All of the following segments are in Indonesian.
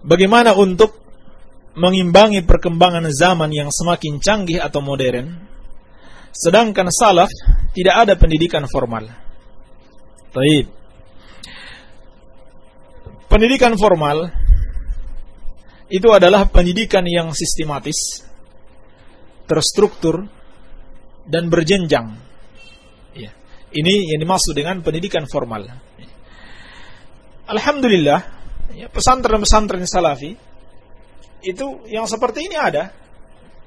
Bagaimana untuk mengimbangi perkembangan zaman yang semakin canggih atau modern, sedangkan salaf tidak ada pendidikan formal. Taib. Pendidikan formal itu adalah pendidikan yang sistematis, terstruktur, dan berjenjang. Ya. Ini yang dimaksud dengan pendidikan formal. Alhamdulillah, pesantren-pesantren salafi itu yang seperti ini ada,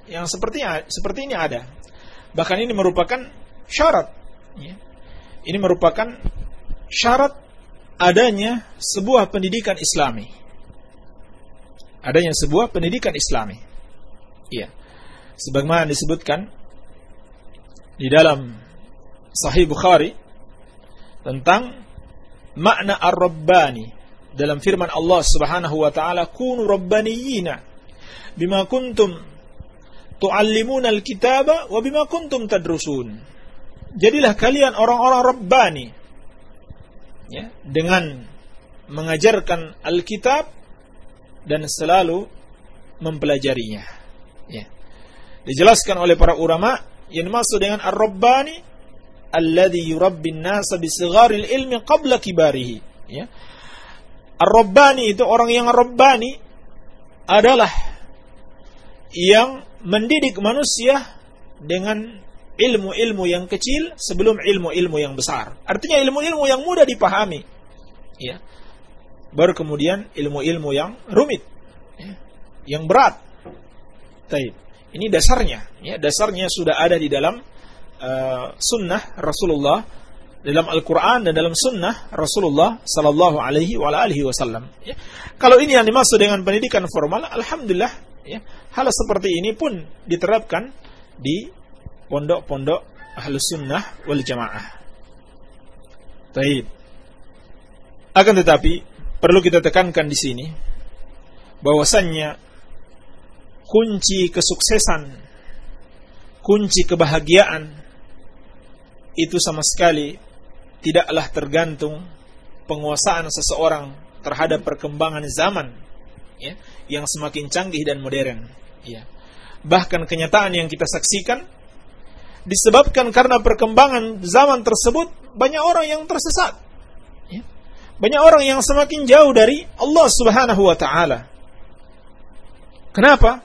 yang seperti seperti ini ada. Bahkan ini merupakan syarat. Ya. Ini merupakan syarat adanya sebuah pendidikan Islami. Adanya sebuah pendidikan Islami. Iya. Sebagaimana disebutkan di dalam Sahih Bukhari tentang makna ar-rabbani dalam firman Allah Subhanahu wa taala kunu rabbaniyina bima kuntum tuallimuna al-kitaba wa bima kuntum tadrusun. Jadilah kalian orang-orang rabbani ya dengan mengajarkan Alkitab dan selalu mempelajarinya ya. Dijelaskan oleh para ulama yang dimaksud dengan ar-rabbani alladhi yurabbin nasa bisigharil ilmi qabla kibarihi ya ar-rabbani itu orang yang rabbani adalah yang mendidik manusia dengan ilmu-ilmu yang kecil sebelum ilmu-ilmu yang besar. Artinya ilmu-ilmu yang mudah dipahami. Ya. Baru kemudian ilmu-ilmu yang rumit. Ya. Yang berat. Taib. Ini dasarnya. Ya, dasarnya sudah ada di dalam uh, sunnah Rasulullah dalam Al-Quran dan dalam sunnah Rasulullah Sallallahu Alaihi Wasallam. Ya. Kalau ini yang dimaksud dengan pendidikan formal, alhamdulillah, ya, hal seperti ini pun diterapkan di pondok-pondok ahlu sunnah wal jamaah. Baik. Akan tetapi perlu kita tekankan di sini bahwasannya kunci kesuksesan, kunci kebahagiaan itu sama sekali tidaklah tergantung penguasaan seseorang terhadap perkembangan zaman ya, yang semakin canggih dan modern. Ya. Bahkan kenyataan yang kita saksikan disebabkan karena perkembangan zaman tersebut banyak orang yang tersesat. Ya. Banyak orang yang semakin jauh dari Allah Subhanahu wa taala. Kenapa?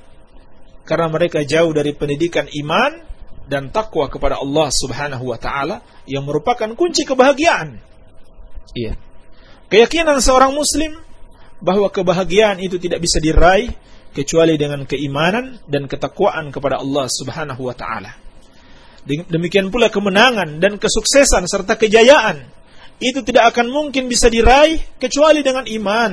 Karena mereka jauh dari pendidikan iman dan takwa kepada Allah Subhanahu wa taala yang merupakan kunci kebahagiaan. Iya. Keyakinan seorang muslim bahwa kebahagiaan itu tidak bisa diraih kecuali dengan keimanan dan ketakwaan kepada Allah Subhanahu wa taala. Demikian pula kemenangan dan kesuksesan serta kejayaan itu tidak akan mungkin bisa diraih kecuali dengan iman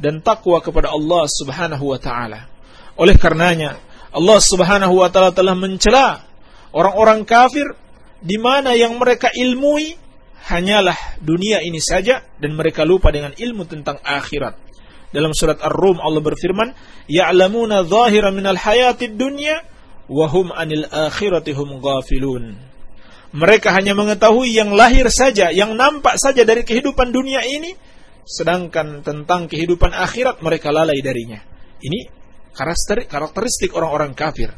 dan takwa kepada Allah Subhanahu wa taala. Oleh karenanya Allah Subhanahu wa taala telah mencela orang-orang kafir di mana yang mereka ilmui hanyalah dunia ini saja dan mereka lupa dengan ilmu tentang akhirat. Dalam surat Ar-Rum Allah berfirman, "Ya'lamuna zahiran minal hayatid dunya wahum anil akhiratihum ghafilun. Mereka hanya mengetahui yang lahir saja, yang nampak saja dari kehidupan dunia ini, sedangkan tentang kehidupan akhirat mereka lalai darinya. Ini karakteristik orang-orang kafir.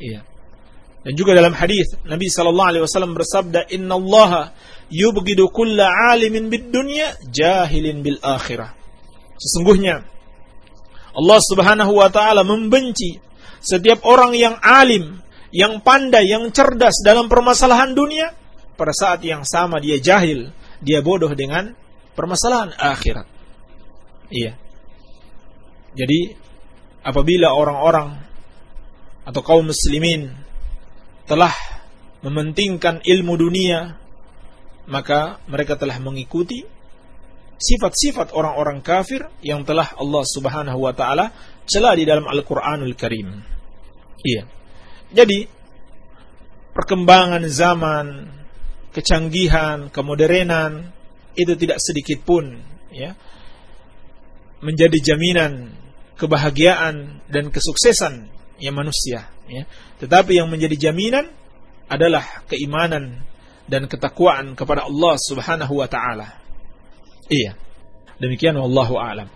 Iya. Dan juga dalam hadis Nabi sallallahu alaihi wasallam bersabda, "Inna Allah yubghidu kulla 'alimin bid dunya jahilin bil akhirah." Sesungguhnya Allah Subhanahu wa taala membenci setiap orang yang alim, yang pandai, yang cerdas dalam permasalahan dunia, pada saat yang sama dia jahil, dia bodoh dengan permasalahan akhirat. Iya. Jadi apabila orang-orang atau kaum muslimin telah mementingkan ilmu dunia, maka mereka telah mengikuti sifat-sifat orang-orang kafir yang telah Allah Subhanahu wa taala cela di dalam Al-Qur'anul Karim. Iya. Jadi perkembangan zaman, kecanggihan, kemodernan itu tidak sedikit pun ya menjadi jaminan kebahagiaan dan kesuksesan ya manusia ya. Tetapi yang menjadi jaminan adalah keimanan dan ketakwaan kepada Allah Subhanahu wa taala. Iya. Demikian wallahu a'lam.